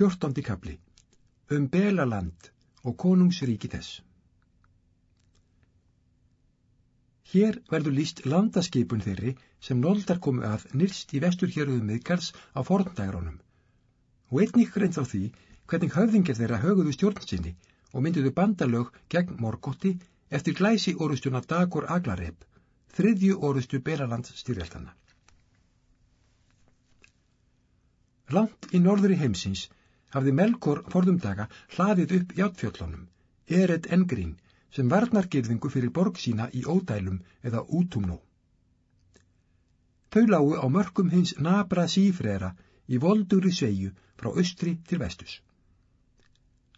Fjórtóndi kapli Um Belaland og konungsríki þess Hér verður líst landaskipun þeirri sem noldar komu að nýrst í vestur héröðum miðgars á forndægrónum og einnig greint á því hvernig höfðingir þeirra höguðu stjórnsinni og mynduðu bandalög gegn Morgotti eftir glæsi orustuna Dagur Aglareb, þriðju orustu Belalands styrjaltana. Langt í norðri heimsins hafði Melkor forðumdaga hlaðið upp játfjöllunum, Eret Engrín, sem varnargirðingu fyrir borg sína í ódælum eða útumnó. Þau lágu á mörgum hins nabra sífrera í volduri sveiju frá austri til vestus.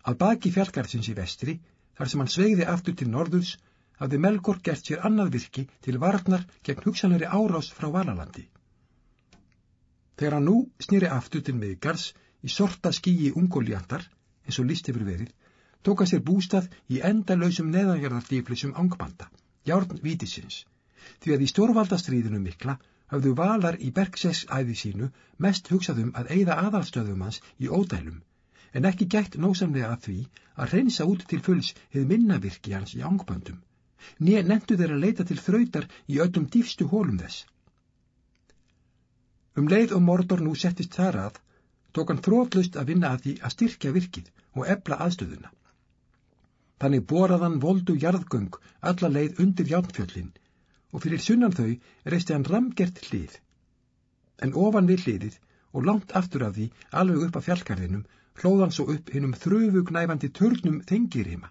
Að baki fjallgarðsins í vestri, þar sem hann sveiði aftur til norðurs, hafði Melkor gert sér annað virki til varnar gegn hugsanleiri árás frá Valalandi. Þegar hann nú snýri aftur til miðgars í sorta skíi ungoljantar, eins og líst hefur verið, tóka sér bústað í endalöysum neðanjarðardýflisum ángbanda, járn vítisins, því að í stórvaldastriðinu mikla hafðu valar í Bergsess æði sínu mest hugsaðum að eigða aðalstöðum hans í ódælum, en ekki gætt nósamlega að því að reynsa út til fulls hefð minnavirki hans í ángböndum, nýja nendu þeir að leita til þrautar í öllum dýfstu hólum þess. Um leið og Mordor nú settist þar að, tók hann þrótlust að vinna að því að styrkja virkið og ebla aðstöðuna. Þannig boraðan voldu jarðgöng alla leið undir játnfjöllin og fyrir sunnan þau reisti hann ramgert hlið. En ofan við hliðið og langt aftur af því alveg upp að fjallgarðinum hlóðan svo upp hinnum þröfugnæfandi törnum þengirima,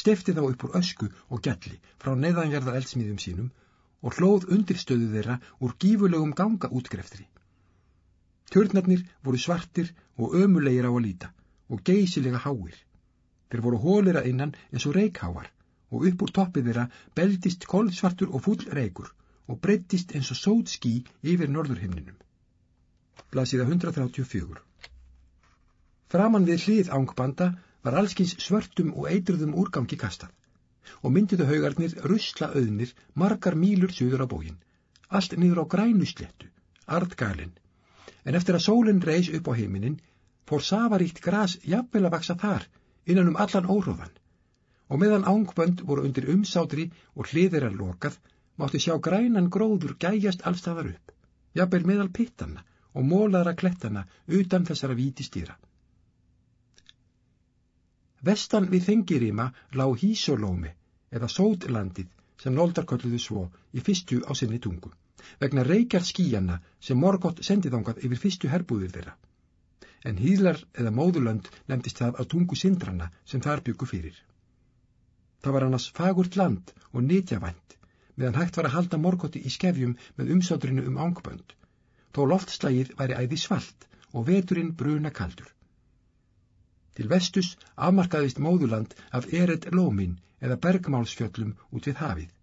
stefti þá upp úr ösku og gjalli frá neðanjarða eldsmíðum sínum og hlóð undirstöðu þeirra úr gífulegum ganga útgreftri. Tjörnarnir voru svartir og ömulegir á að líta og geysilega háir. Þeir voru hólera innan eins og reikháar og upp úr toppið þeirra beldist kolsvartur og full reikur og breyttist eins og sót skí yfir norðurhimninum. Blasiða 134 Framan við hlið ángbanda var allskins svörtum og eitruðum úrgangi kastað og myndiðu haugarnir rusla auðnir margar mílur söður á bógin, allt niður á grænu slettu, ardgalinn en eftir að sólinn reys upp á heiminin fór safaríkt gras jafnvel að vaksa þar innan um allan óróðan og meðan ángbönd voru undir umsátri og hliðir að lokað mátti sjá grænan gróður gæjast allstaðar upp, jafnvel meðal pittanna og mólaðra klettana utan þessara víti stýra. Vestan við þengirima lág Hísolómi eða Sótlandið sem nóldarkölluðu svo í fyrstu á sinni tungu vegna reykjar skíjanna sem Morgótt sendið ángað yfir fyrstu herbúðir þeirra. En hýðlar eða móðurlönd nefndist það á tungu sindranna sem þar byggu fyrir. Það var annars fagurt land og nýtjavænt, meðan hægt var að halda Morgótti í skefjum með umsátrinu um ángbönd, þó loftslægið væri æði svalt og veturinn bruna kaldur. Til vestus afmarkaðist móðurland af Ered Lómin eða bergmálsfjöllum út við hafið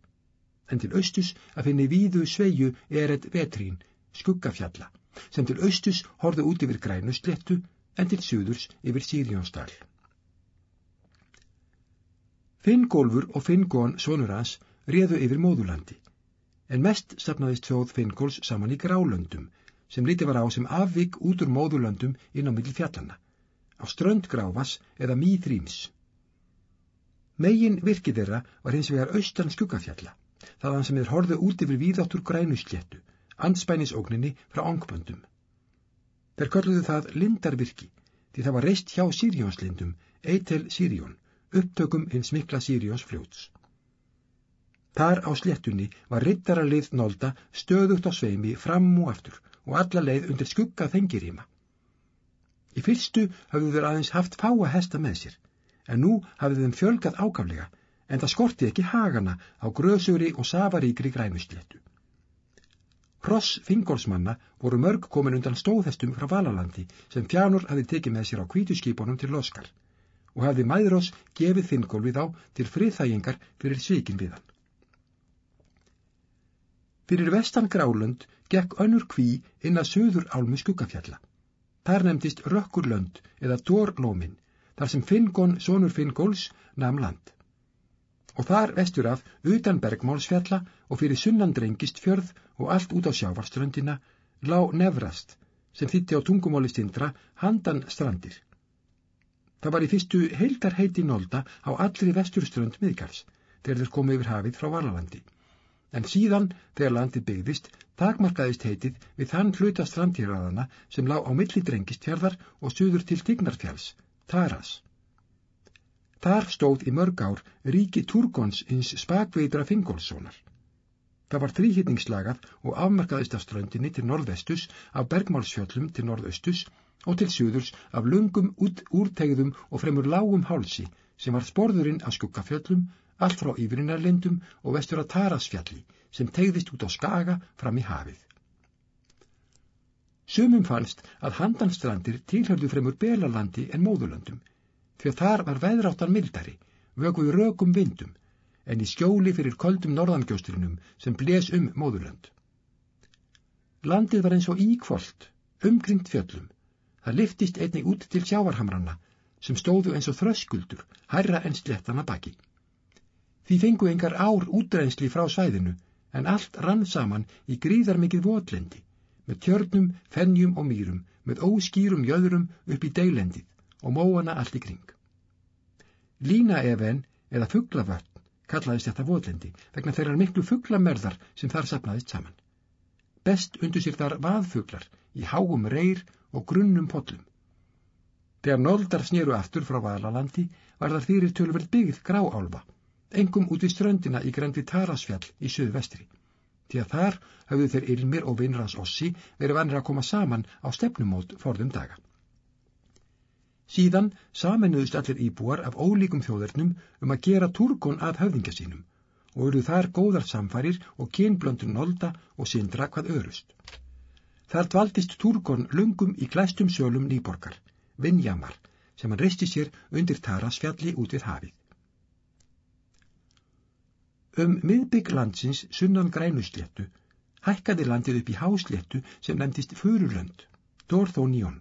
en til austus að finni víðu sveiju eret vetrín, skuggafjalla, sem til austus horðu út yfir grænuslettu en til suðurs yfir Sírjónsdal. Finngólfur og Finngón sonur hans réðu yfir móðulandi, en mest stafnaðist þjóð Finngóls saman í grálöndum, sem liti var á sem afvik út úr móðulöndum inn á mill fjallana, á strönd gráfas eða mýþrýms. Megin virkið þeirra var hins vegar austan skuggafjalla þaðan sem þeir horðu út yfir víðáttur grænusléttu, anspænisógninni frá ángböndum. Þeir kölluðu það lindarvirki, því það var reist hjá Sírjónslindum, Eitel Sírjón, upptökum hins mikla Sírjóns fljóts. Þar á sléttunni var rittaralið nólda stöðugt á sveimi fram og aftur og alla leið undir skugga þengiríma. Í fyrstu hafðu þeir aðeins haft fáa hesta með sér, en nú hafðu þeim fjölgað ákaflega en það skorti ekki hagana á grösuri og safaríkri grænustléttu. Hross fingolsmanna voru mörg komin undan stóðhestum frá Valalandi sem fjánur hafi tekið með sér á kvítuskipunum til loskar og hafi mæðros gefið fingolvið á til friðþægingar fyrir svikin við hann. Fyrir vestan grálönd gekk önnur kví inn að söður álmu skuggafjalla. Þar nefndist Rökkurlönd eða Dórlómin, þar sem Fingon, sonur Fingols, namn land og þar vestur af utan bergmálsfjalla og fyrir sunnan drengist fjörð og allt út á sjávarströndina lá nefrast sem þýtti á tungumáli stindra handan strandir. Það var í fyrstu heildar heiti nólda á allri vesturströnd miðgarðs þegar þeir komu yfir hafið frá Valalandi. En síðan, þegar landið byggðist, takmarkaðist heitið við þann hluta strandhýraðana sem lá á milli drengistfjörðar og suður til Tignarfjalls, Taras. Þar stóð í mörg ár ríki Turgons ins spakveitra Fingolssonar. Það var þrýhittningslagað og afmarkaðist af ströndinni til norðvestus, af bergmálsfjöllum til norðaustus og til suðurs af lungum úrtegðum og fremur lágum hálsi sem var sporðurinn af skuggafjöllum, allt frá yfirinnarlindum og vestur að Tarasfjalli sem tegðist út á skaga fram í hafið. Sumum fannst að handanstrandir tilhörðu fremur belalandi en móðurlöndum, því að þar var veðráttan mildari, vöguð rögum vindum, en í skjóli fyrir köldum norðangjósturinnum sem bles um móðurlönd. Landið var eins og íkvolt, umkringt fjöllum, Það liftist einnig út til sjávarhamranna sem stóðu eins og þröskuldur, hærra en slettana baki. Því fengu engar ár útreinsli frá svæðinu en allt rann saman í gríðarmikið votlendi með tjörnum, fennjum og mýrum, með óskýrum jöðurum upp í deilendið og móana allt í kring. Lína even eða fugglavörn kallaðist þetta votlendi vegna þeirrar miklu fugglamerðar sem þar sapnaðist saman. Best undu sér þar vaðfuglar í háum reyr og grunnum pollum. Þegar nóldar snýru aftur frá Valalandi var þar fyrir tölverð byggð gráálfa, engum út í ströndina í grendi Tarasfjall í söðvestri. Því að þar hafðu þeir Ilmir og Vinrans Ossi verið vanir að koma saman á stefnumót forðum daga. Síðan saminuðust allir íbúar af ólíkum þjóðurnum um að gera turkon að höfðingja sínum og eru þar góðar samfærir og kynblöndur nolda og sindra hvað örust. Þar dvaldist Túrgon lungum í glæstum sölum nýborgar, Vinjamar, sem hann reisti sér undir Tarasfjalli út við hafið. Um miðbygg landsins sunnan grænusléttu hækkaði landið upp í hásléttu sem nefndist Furulönd, Dorthóníón,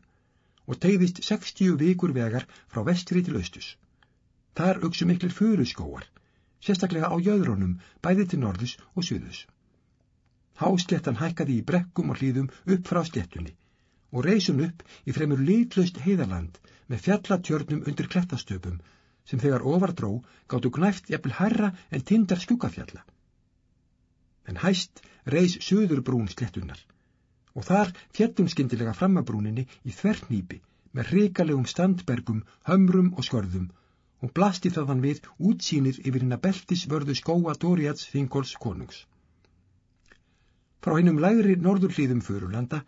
og tegðist 60 vikur vegar frá vestri til austus. Þar auksu miklir furuskóar, sérstaklega á jöðrónum bæði til norðus og suðus. Hásléttan hækkaði í brekkum og hlýðum upp frá sléttunni og reysum upp í fremur litlaust heiðaland með fjallatjörnum undir klettastöpum sem þegar ofardró gáttu knæft jafnvel herra en tindar skjúkafjalla. En hæst reys söður brún sléttunar og þar fjallum skindilega framabrúninni í þvernýpi með reikalegum standbergum, hömrum og skörðum og blasti þaðan við útsýnir yfir hinn að beltis vörðu skóa Dóriats Þingóls konungs. Frá hennum lægri norðurhlýðum Furulanda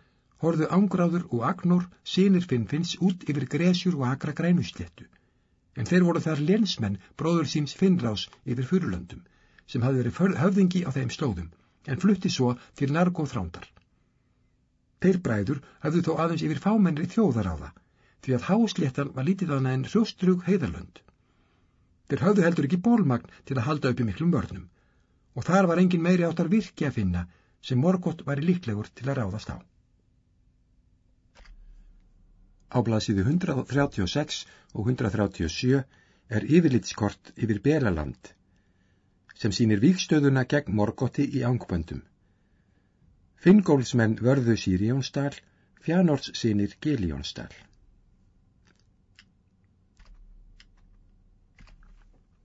horðu Ángráður og Agnór sínir Finnfinns út yfir Gresjur og Akra grænusléttu, en þeir voru þar lensmenn bróður síns Finnrás yfir Furulöndum, sem hafði verið höfðingi á þeim slóðum, en flutti svo til Nargóð þrándar. Þeir bræður hafðu þó aðeins yfir fámennri þjóðar á það, því að hásléttan var lítið aðna en hrjóstrug heiðarlönd. Þeir hafðu heldur ekki bólmagn til að halda upp í miklum vörnum, og þar var engin meiri áttar virki að finna sem Morgótt væri líklegur til að ráðast á. Á blasiðu 136 og 137 er yfirlitskort yfir Belaland sem sínir vikstöðuna gegn Morgótti í ángböndum. Finngólsmenn vörðu Sýrjónsdal, Fjánors sínir Giljónsdal.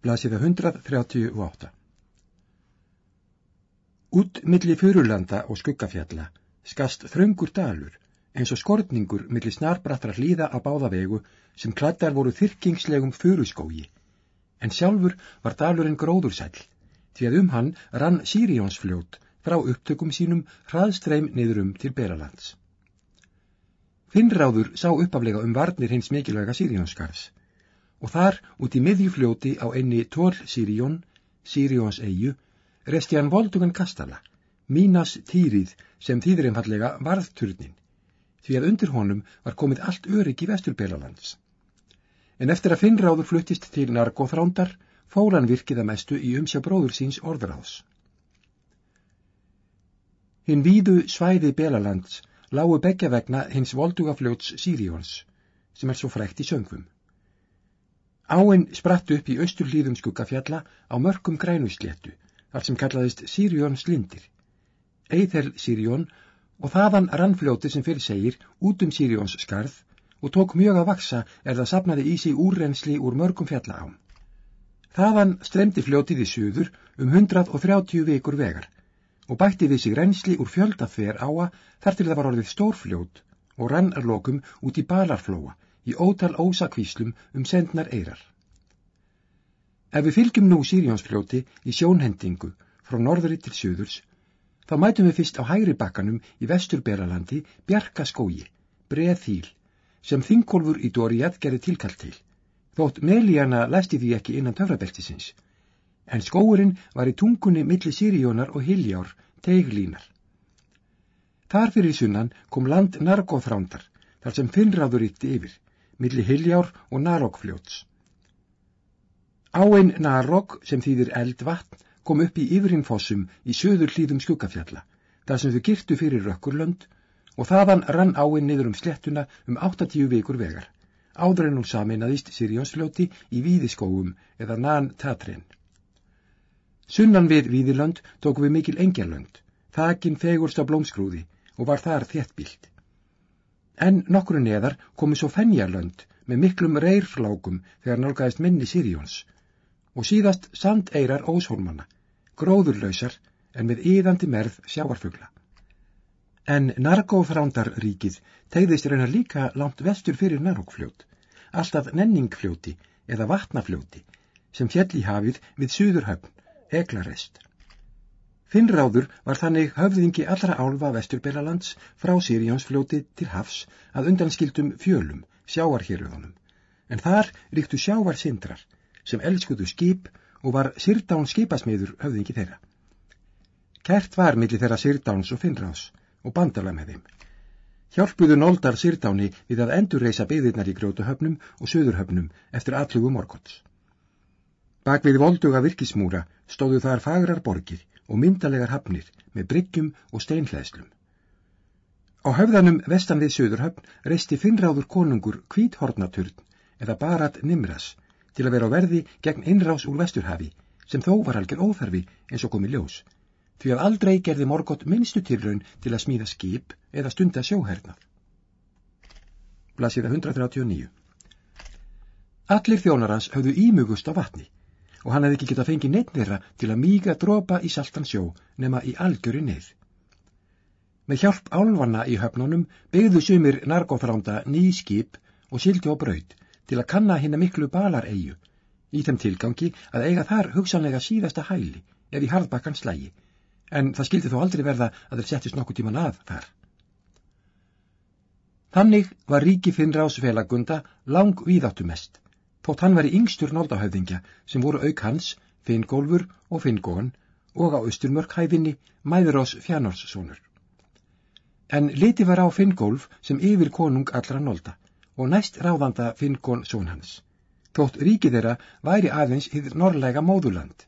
Blasiða 138 Út milli Furulanda og Skuggafjalla skast þröngur dalur eins og skortningur milli snarbrattra hlýða á báðavegu sem klættar voru þyrkingslegum furuskógi, en sjálfur var dalurinn gróðursæl, því að um hann rann Sýriónsfljót frá upptökum sínum hraðstreim niður um til Belalands. Finnráður sá uppaflega um varnir hins mikilvæga Sýriónskars og þar út í miðjufljóti á einni tól Sýrión, Sýrións eigu, resti hann voldugan kastala, Mínas týrið sem þýðir einfallega varðturnin, því að undir honum var komið allt örygg í vesturbelalands. En eftir að Finnráður fluttist til Nargóþrándar, fól hann virkiða mestu í umsjá bróður síns orðráðs. Hinn víðu svæði Belalands lágu begja vegna hins voldugafljóts Sirions, sem er svo frækt í söngvum. Áinn spratt upp í austur hlýðum skuggafjalla á mörgum grænusléttu þar sem kallaðist Sirion slindir. Eithel Sirion og þaðan rann fljótið sem fyrir segir út um Sirions skarð og tók mjög að vaksa er það sapnaði í sig úrrensli úr mörgum fjalla ám. Þaðan stremdi fljótið í suður um 130 vikur vegar og bætti við sig reynsli úr fjölda þver áa þar til það var orðið stórfljót og rann að lokum út í balarflóa í ótal ósakvíslum um sendnar eirar. Ef við fylgjum nú Sírjónsfljóti í sjónhendingu frá norðri til söðurs, þá mætum við fyrst á hægri bakkanum í vesturberalandi bjarka skógi, breð þýl, sem þingkolfur í Dóriad gerði tilkall til, þótt meðlíjana læsti því ekki innan töfrabeltisins, en skóurinn var í tungunni milli Sírjónar og Hiljár, teiglínar. Þar fyrir sunnan kom land nargóþrándar, þar sem finnráður ytti yfir, milli Hiljár og Narokfljóts. Áinn Narok, sem þýðir eldvatn, kom upp í yfirinnfossum í söður hlýðum skuggafjalla, þar sem þau girtu fyrir rökkurlönd og þaðan rann áinn niður um slettuna um 80 vikur vegar, áður en hún saminnaðist Sirjónsfljóti í Víðiskóum eða Nan Tatrin. Sunnan við Víðilönd tóku við mikil engjarlönd, þakin fegurst á blómskrúði og var þar þéttbílt. En nokkru neðar komu svo fennjarlönd með miklum reyrflákum þegar nálgæðist minni Sirjóns og síðast sandeirar óshólmanna, gróðurlausar en með yðandi merð sjáarfugla. En nargóþrándarríkið tegðist reynar líka langt vestur fyrir nargófljót, alltaf nenningfljóti eða vatnafljóti sem fjall í hafið við suðurhöfn, eglarest. Finnráður var þannig höfðingi allra álfa vesturbelalands frá Sirjánsfljóti til hafs að undanskildum fjölum, sjáarhéröðunum, en þar ríktu sjávarsindrar sem elskuðu skip og var Sirdán skipasmiður höfðingi þeirra. Kert var millir þeirra Sirdáns og Finnrás og bandala með þeim. Hjálpuðu nóldar Sirdáni við að endurreisa byðirnar í grjótuhöfnum og söðurhöfnum eftir allugu morgots. Bak við volduga virkismúra stóðu þar fagrar borgir og myndalegar hafnir með bryggjum og steinhleðslum. Á höfðanum vestan við söðurhöfn reisti Finnráður konungur kvíthornaturn eða barat Nimras til að vera á verði gegn innrás úr vesturhafi sem þó var algjör óþarfi eins og komið ljós því að aldrei gerði Morgótt minnstu tilraun til að smíða skip eða stunda sjóhernað. Blasiða 139 Allir þjónarans höfðu ímugust á vatni og hann hefði ekki getað fengið neitt þeirra til að míga dropa í saltan sjó nema í algjöru neið. Með hjálp álvanna í höfnunum byggðu sumir narkóþránda ný skip og sildi á braud til að kanna hinn að miklu balareigu í þeim tilgangi að eiga þar hugsanlega síðasta hæli ef í harðbakkan slægi, en það skildi þó aldrei verða að þeir settist nokkuð tíman að þar. Þannig var ríki Finnrás felagunda lang víðáttu mest, þótt hann var í yngstur nóldahöfðingja sem voru auk hans, Finngólfur og Finngóan og á austurmörkhæðinni Mæðurós Fjánórssonur. En liti var á Finngólf sem yfir konung allra nólda og næst ráðanda Finnkon són hans. Þótt ríkið þeirra væri aðeins hýður norrlega móðuland,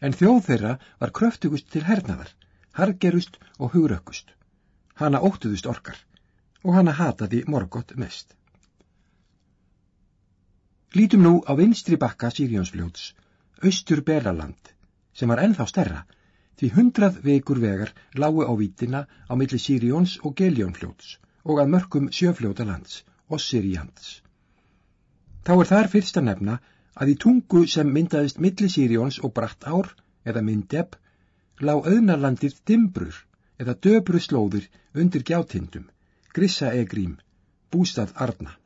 en þjóð þeirra var kröftugust til hernaðar, hargerust og hugrökkust. Hanna óttuðust orkar og hanna hataði morgott mest. Lítum nú á vinstri bakka Sírjónsfljóts, austur Belaland, sem var ennþá stærra, því hundrað vekur vegar lágu á vítina á milli Sírjóns og Geljónfljóts og að mörgum sjöfljóta lands og Sirjans. Þá er þar fyrst að nefna að í tungu sem myndaðist milli Sirjóns og bratt ár eða myndeb lág auðnarlandið dimbrur eða döbru slóðir undir gjátindum, grissa egrím, bústað arna.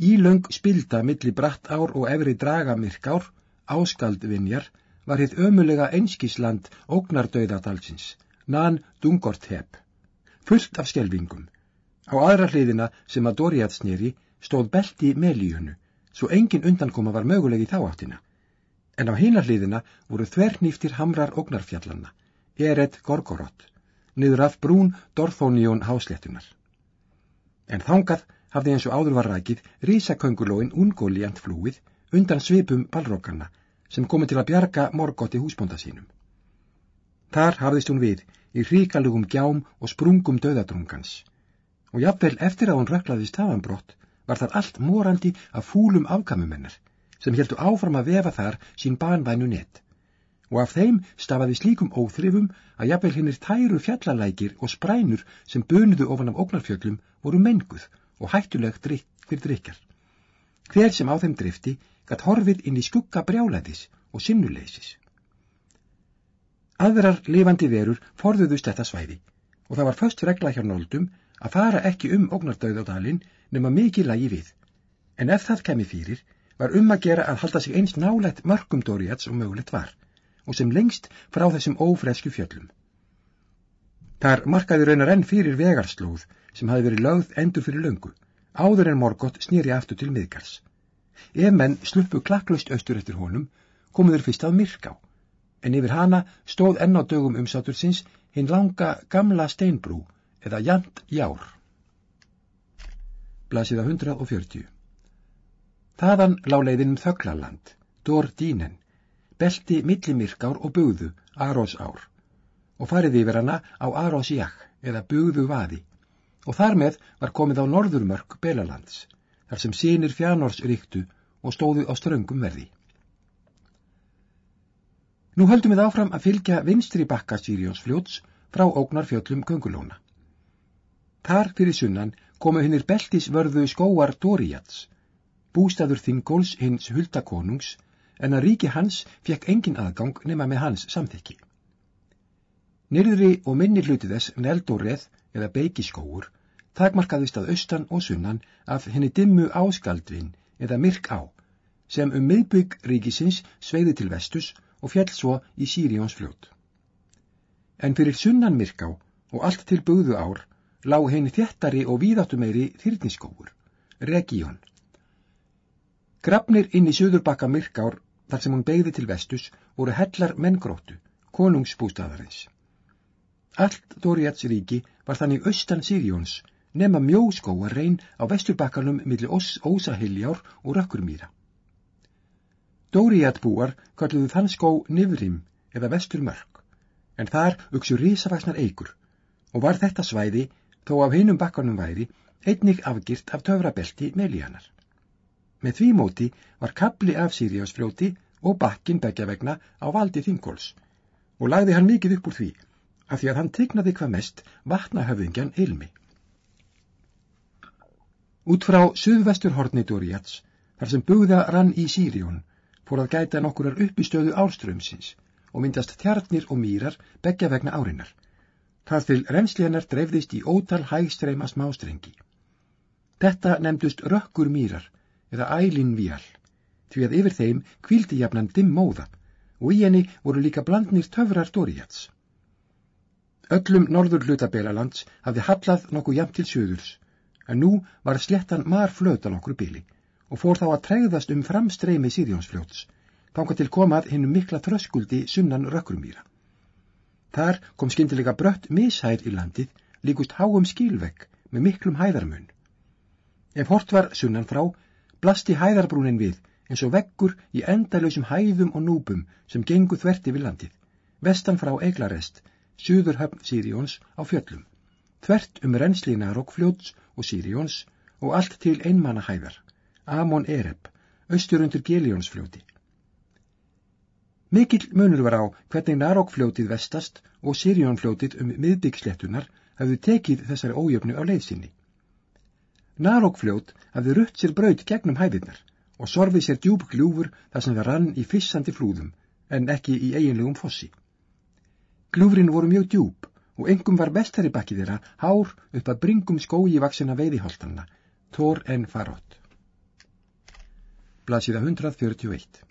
Ílöng spilda milli bratt ár og efri draga myrkár, áskaldvinjar, var hitt ömulega einskísland ógnardauðadalsins, nan Dungortheb, fullt af skjelvingum, Á aðra hliðina sem að Dóriat snýri stóð belti melíunu, svo engin undankoma var mögulegi þá áttina. En á hína hliðina voru þvernýftir hamrar ógnarfjallanna, Eret Gorgorot, niður af brún Dorthónión hásléttunar. En þangað hafði eins og áður var rækið rísaköngulóin ungóliant flúið undan svipum balrókanna sem komið til að bjarga morgótti húsbónda sínum. Þar hafðist hún við í hríkalugum gjám og sprungum döðadrungans og jafnvel eftir að hún röklaði stafanbrott var þar allt morandi af fúlum afkamumennar sem heldu áfram að vefa þar sín banvænu nett og af þeim stafaði slíkum óþrifum að jafnvel hinnir tæru fjallalækir og sprænur sem bunuðu ofan af ógnarfjöllum voru menguð og hættulegt fyrir drikjar. Hver sem á þeim drifti gatt horfið inn í skugga brjálæðis og sinnuleysis. Aðrar lifandi verur forðuðust þetta svæði og það var först regla hjá nóldum að fara ekki um ógnardauðadalinn nema mikið lagi við, en ef það kemi fyrir var um að gera að halda sig eins nálægt mörgum Dóriats og mögulegt var, og sem lengst frá þessum ófresku fjöllum. Þar markaði raunar enn fyrir vegarslóð sem hafi verið lögð endur fyrir löngu, áður en Morgótt snýri aftur til miðgars. Ef menn sluppu klakklaust austur eftir honum, komuður fyrst að myrká, en yfir hana stóð enn á dögum umsátursins hinn langa gamla steinbrú eða jant jár. Blasiða 140 Þaðan láleiðinum þögglaland, dór dínen, belti millimirkár og bugðu, Arós ár, og farið yfir hana á Arós jakk eða bugðu vaði, og þar með var komið á norðurmörk Belalands, þar sem sínir fjánors ríktu og stóðu á ströngum verði. Nú höldum við áfram að fylgja vinstri bakka Sýrjóns fljóts frá ógnar fjöllum Kungulóna. Þar fyrir sunnan komu hinnir beltisvörðu skóar Dóriats, bústaður Þingóls hins huldakonungs, en að ríki hans fekk engin aðgang nema með hans samþykki. Nyrðri og minni hluti þess Neldóreð eða Beikiskóur takmarkaðist að austan og sunnan af henni dimmu áskaldvin eða myrk á, sem um miðbygg ríkisins sveiði til vestus og fjall svo í Sýrións fljót. En fyrir sunnan myrk á og allt til bugðu ár lág henni þjættari og víðáttumeiri þyrniskóur, Regíón. Grafnir inn í söðurbakka myrkár þar sem hún begði til vestus voru hellar menngróttu, konungsbústaðarins. Allt Dóriats ríki var þannig austan Sirjóns nema mjóskóar reyn á vesturbakkanum millir ósahiljár og rökkurmýra. Dóriat búar kalluðu þann skó Nivrim eða vesturmörk, en þar uksu risavaksnar eigur og var þetta svæði þó af hinum bakkanum væri einnig afgirt af töfrabelti Melíanar. Með því móti var kapli af Siriusfljóti og bakkin begja vegna á valdi Þingóls og lagði hann mikið upp úr því af því að hann tignaði hvað mest vatnahöfðingjan Ilmi. Út frá suðvestur horni Dóriats, þar sem bugða rann í Sírjón, fór að gæta nokkurar uppistöðu álströmsins og myndast tjarnir og mýrar begja vegna árinnar þar til reynsliðanar dreifðist í ótal hægstreima smástrengi. Þetta nefndust rökkur mýrar eða ælinvíal, því að yfir þeim kvíldi jafnan dimm móða og í henni voru líka blandnir töfrar Dóriats. Öllum norður hlutabelalands hafði hallað nokkuð jafn til söðurs, en nú var slettan mar flötan okkur bíli og fór þá að tregðast um framstreymi Sýrjónsfljóts, þángar til komað hinnum mikla þröskuldi sunnan rökkurmýra. Þar kom skindilega brött mishæð í landið, líkust háum skílvegg með miklum hæðarmun. Ef hort var sunnan frá, blasti hæðarbrúnin við eins og veggur í endalöysum hæðum og núpum sem gengu þverti við landið, vestan frá Eglarest, suður höfn Sirions á fjöllum, þvert um renslina Rokkfljóts og Sirions og allt til einmanna hæðar, Amon Ereb, austur undir Gelíonsfljóti. Mikill munur var á hvernig Narókfljótið vestast og Sirjónfljótið um miðbyggslettunar hafðu tekið þessari ójöfnu á leiðsynni. Narókfljót hafði rutt sér braut gegnum hæðirnar og sorfið sér djúb gljúfur þar sem það rann í fissandi flúðum en ekki í eiginlegum fossi. Gljúfrin voru mjög djúb og engum var vestari bakki þeirra hár upp að bringum skói vaksina veiðiholtanna, tór en farótt. Blasiða 141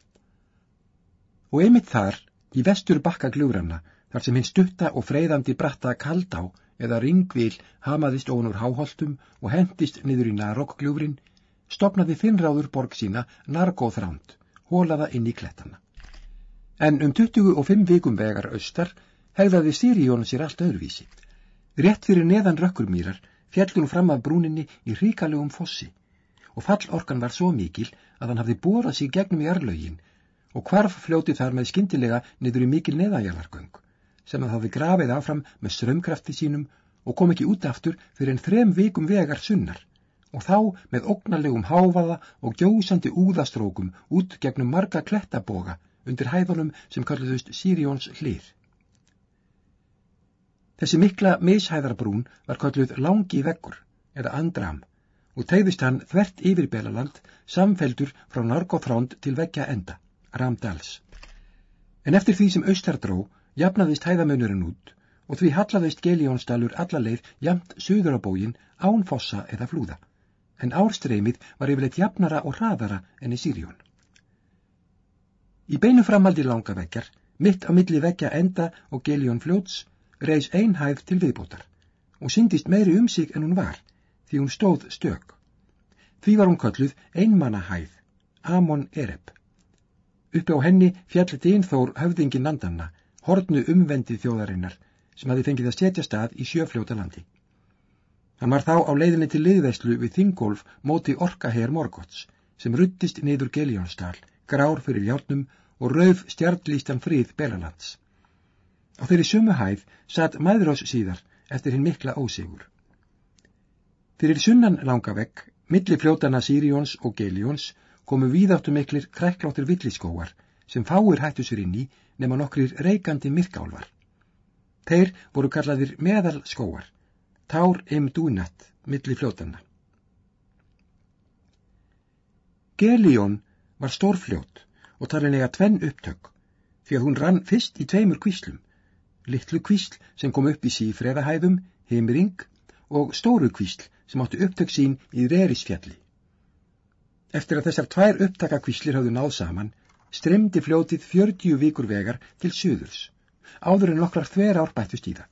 og einmitt þar, í vestur bakka gljúranna, þar sem hinn stutta og freyðandi bratta kaldá eða ringvil hamaðist ofan úr háholtum og hendist niður í Narokk-gljúfrin, stopnaði Finnráður borg sína Nargóþránd, hólaða inn í klettana. En um 25 vikum vegar austar hegðaði Sirión sér allt öðruvísi. Rétt fyrir neðan rökkurmýrar fjallur hún fram af brúninni í ríkalegum fossi og fallorkan var svo mikil að hann hafði bórað sig gegnum í arlaugin og hvarf fljóti þar með skindilega niður í mikil neðajarlargöng sem að hafi grafið áfram með strömkrafti sínum og kom ekki út aftur fyrir en þrem vikum vegar sunnar og þá með ógnarlegum háfaða og gjósandi úðastrókum út gegnum marga klettaboga undir hæðunum sem kalluðust Sirjóns hlýr. Þessi mikla mishæðarbrún var kalluð langi veggur eða andram og tegðist hann þvert yfir Belaland samfeldur frá Nargóþránd til veggja enda, Ramdals. En eftir því sem austar dró, jafnaðist hæðamönurinn út og því hallaðist Gelíónsdalur allaleið jamt söður á bógin án fossa eða flúða, en árstreymið var yfirleitt jafnara og hraðara enn í Sírjón. Í beinu framaldi langa veggjar, mitt á milli veggja enda og Gelíón fljóts, reys einhæð til viðbótar og syndist meiri um sig en hún var, því hún stóð stök. Því var hún kölluð einmannahæð, Amon Ereb. Uppi á henni fjall dýnþór höfðingin landanna, hornu umvendi þjóðarinnar, sem hafi fengið að setja stað í sjöfljóta landi. Hann var þá á leiðinni til liðveislu við Þingolf móti orkaher Morgots, sem ruttist niður Geljónsdal, grár fyrir hjálpnum og rauf stjartlýstan fríð Belalands. Á þeirri sumu hæð satt maðurás síðar eftir hinn mikla ósigur. Fyrir sunnan langavegg, milli fljótana Sirions og Gelíons, komu víðáttu miklir krækláttir villiskóar sem fáir hættu sér inn í nema nokkrir reikandi myrkálvar. Þeir voru kallaðir meðal skóar, tár im dúnat, milli fljótana. Gelíón var stórfljót og talin eiga tvenn upptök, því að hún rann fyrst í tveimur kvíslum, litlu kvísl sem kom upp í sífreðahæðum, heimring og stóru kvísl sem átti upptök sín í Rerisfjalli. Eftir að þessar tvær upptakakvíslir hafðu náð saman, stremdi fljótið 40 vikur vegar til suðurs, áður en nokkrar þver ár bættust í það.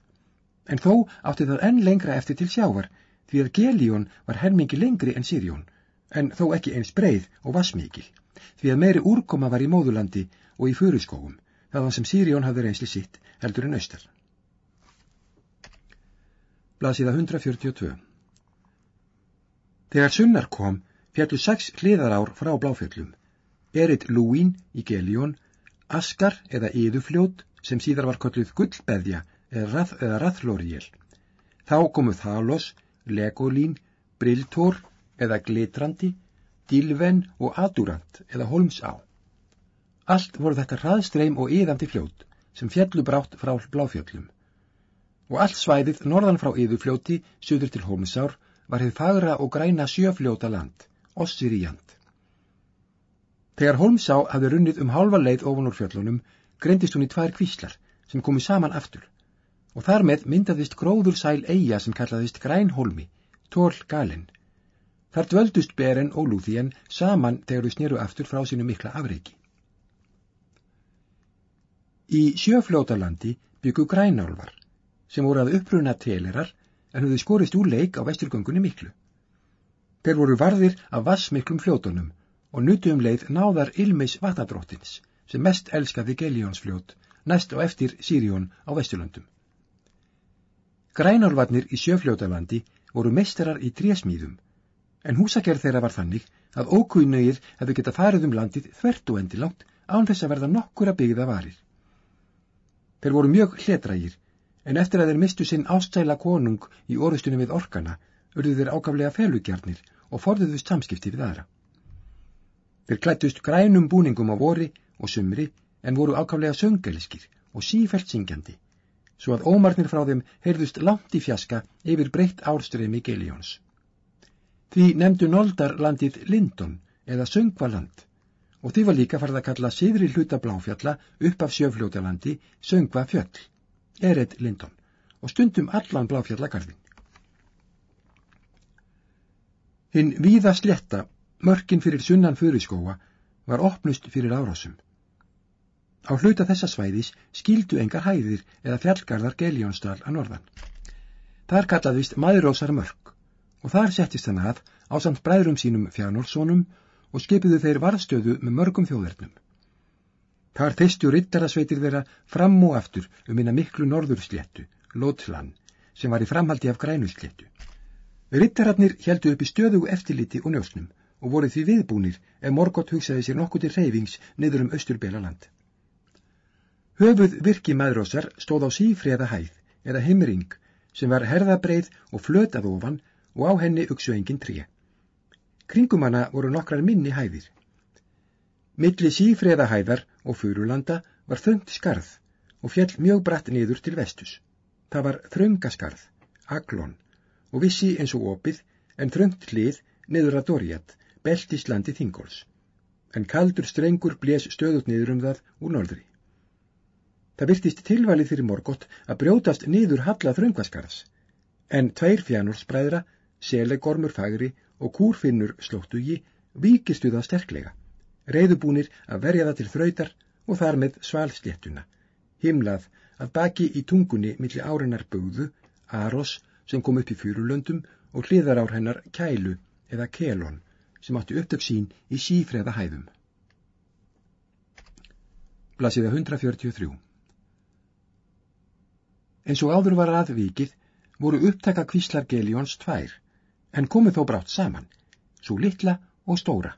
En þó átti það enn lengra eftir til sjávar, því að Gelíón var helmingi lengri en Sirjón, en þó ekki eins breið og vassmikil, því að meiri úrkoma var í móðulandi og í fyrirskógum, þaðan sem Sirjón hafði reynsli sitt heldur en austar. Blasiða 142 Þegar sunnar kom, fjallu sex hliðarár frá bláfjöllum. Berit Lúín í Geljón, Askar eða Íðufljót sem síðar var kolluð Gullbeðja eða, Raðlóriél. Þá komu Þalos, Legolín, Briltór eða Glitrandi, Dílven og Adurant eða Holmsá. Allt voru þetta hraðstreim og yðandi fljót sem fjallu brátt frá bláfjöllum. Og allt svæðið norðan frá Íðufljóti, suður til Holmsár, var hefð fagra og græna sjöfljóta land, Ossiríjand. Þegar Holmsá hafði runnið um hálfa leið ofan úr fjöllunum, greindist hún í tvær kvíslar sem komu saman aftur og þar með myndaðist gróður sæl eiga sem kallaðist Grænholmi, Tól Galen. Þar dvöldust Beren og Lúþíen saman þegar þau sneru aftur frá sínu mikla afreiki. Í sjöfljótalandi byggu grænálvar sem voru að uppruna telerar en höfðu skorist úr leik á vesturgöngunni miklu. Þeir voru varðir af vassmiklum fljótonum og nutu um leið náðar Ilmeis vatadróttins sem mest elskaði Gelíonsfljót næst og eftir Sírjón á vesturlöndum. Grænálvarnir í sjöfljótalandi voru meistarar í trésmýðum en húsakerð þeirra var þannig að ókunnauðir hefðu geta farið um landið þvert og endilátt án þess að verða nokkur að byggða varir. Þeir voru mjög hletrægir en eftir að þeir mistu sinn ástæla konung í orustunum við orkana, urðu þeir ákaflega felugjarnir og forðuðust samskipti við aðra. Þeir klættust grænum búningum á vori og sumri en voru ákaflega söngeliskir og sífælt syngjandi, svo að ómarnir frá þeim heyrðust langt í fjaska yfir breytt árstremi Gelíons. Því nefndu noldar landið Lindon eða Söngvaland og því var líka farið að kalla síðri hluta bláfjalla upp af sjöfljótalandi Söngva fjöll. Eret Lindon og stundum allan bláfjallagarðin. Hinn víða sletta, mörkin fyrir sunnan fyrirskóa, var opnust fyrir árásum. Á hluta þessa svæðis skildu engar hæðir eða fjallgarðar Geljónsdal að norðan. Þar kallaðist maðurósar mörk og þar settist hann að á samt bræðrum sínum fjárnólssonum og skipiðu þeir varðstöðu með mörgum þjóðverðnum. Þar þeistu rittarasveitir þeirra fram og aftur um eina miklu norðursléttu, Lótslan, sem var í framhaldi af grænusléttu. Rittararnir heldu upp í stöðu eftirliti og njósnum og voru því viðbúnir ef Morgótt hugsaði sér nokkuð til reyfings niður um Östurbelaland. Höfuð virki maðurósar stóð á sífriða hæð eða heimring sem var herðabreið og flötað ofan og á henni uksu engin tré. Kringum hana voru nokkrar minni hæðir. Milli sífriðahæðar og Furulanda var þröngt skarð og fjell mjög bratt niður til vestus. Það var þröngaskarð, aglón, og vissi eins og opið en þröngt hlið niður að Doriat, beltislandi Þingóls. En kaldur strengur blés stöðut niður um það úr norðri. Það virtist tilvalið fyrir morgott að brjótast niður halla þröngaskarðs, en tveir fjánúrsbræðra, selegormur fagri og kúrfinnur slóttugi víkistu það sterklega, reyðubúnir að verja það til þrautar og þar með svalsléttuna, himlað að baki í tungunni millir áreinar bugðu, Aros sem kom upp í fjúrulöndum og hliðarár hennar kælu eða kelon sem átti upptök sín í sífreða hæðum. Blasiða 143 Eins og áður var aðvikið voru upptaka kvíslar Geljóns tvær en komið þó brátt saman, svo litla og stóra.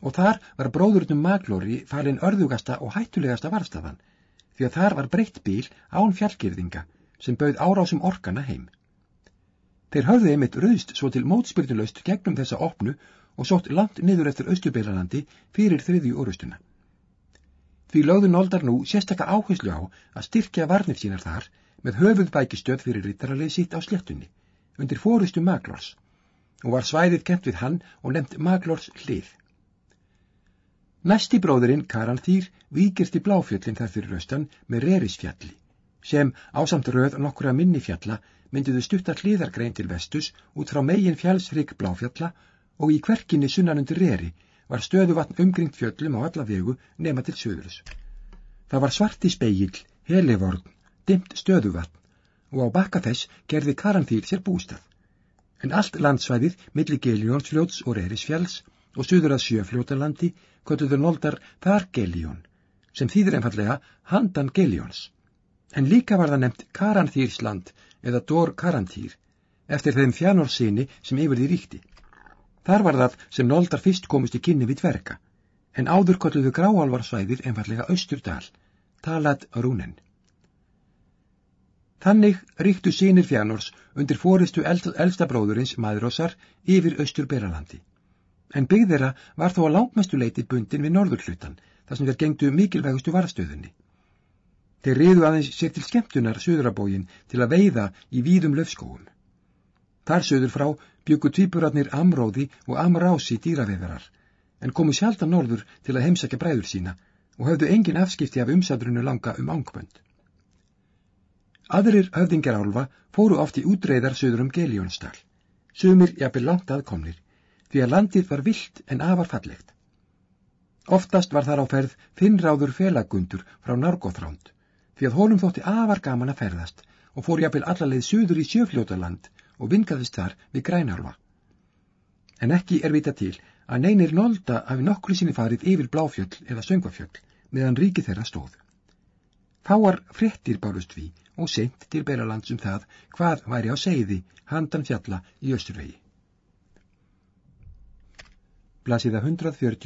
Og þar var bróðurnum maglóri falin örðugasta og hættulegasta varstafan, því að þar var breytt bíl án fjallgirðinga sem bauð árásum orkana heim. Þeir höfðu einmitt rauðst svo til mótspyrnuleust gegnum þessa opnu og sótt langt niður eftir Östubeilarlandi fyrir þriðju orustuna. Því lögðu nóldar nú sérstakka áherslu á að styrkja varnir sínar þar með höfuð bækistöð fyrir rittaralið sitt á slettunni, undir fórustu maglors og var svæðið kent við hann og nefnt Maglors hlið. Næsti bróðurinn Karanþýr víkist í bláfjöllin þar fyrir raustan með Rerisfjalli, sem ásamt röð nokkura minnifjalla myndiðu stuttar hliðargrein til vestus út frá megin fjallsrygg bláfjalla og í kverkinni sunnanundir Reri var stöðuvatn umgringt fjöllum á alla vegu nema til söðurus. Það var svarti speigil, helivorn, dimt stöðuvatn og á bakka þess gerði Karanþýr sér bústað en allt landsvæðið milli Geljónsfljóts og Rerisfjalls og suður að sjöfljótalandi köttuður noldar þar Geljón, sem þýðir einfallega handan Geljóns. En líka var það nefnt Karanþýrsland eða Dór Karantýr, eftir þeim fjánórsinni sem yfir því ríkti. Þar var það sem noldar fyrst komist í kynni við dverga, en áður köttuðu gráalvarsvæðið einfallega Östurdal, talat rúnen. Þannig ríktu sínir fjánors undir fóristu elsta bróðurins maðurossar yfir austur Beralandi. En byggðera var þó að langmestuleiti bundin við norðurhlutan, þar sem þeir gengdu mikilvægustu varðstöðunni. Þeir riðu aðeins sér til skemmtunar söðurabógin til að veiða í víðum löfskóum. Þar söður frá byggu tvíburarnir Amróði og Amrási dýraveðarar, en komu sjaldan norður til að heimsækja bræður sína og höfðu engin afskipti af umsadrunu langa um ángbönd. Aðrir höfðingar álfa fóru oft í útreiðar söður um Geljónsdal, sumir jafnir langt aðkomnir, því að landið var vilt en afar fallegt. Oftast var þar á ferð finnráður felagundur frá Nargóþránd, því að honum þótti afar gaman að ferðast og fór jafnvel allarleið söður í sjöfljótaland og vingaðist þar við grænálfa. En ekki er vita til að neynir nólda hafi nokkru sinni farið yfir bláfjöll eða söngvafjöll meðan ríki þeirra stóð. Fáar fréttir bárust við og seint til Belalands um það hvað væri á segði handan fjalla í Östurvegi. Blasiða 144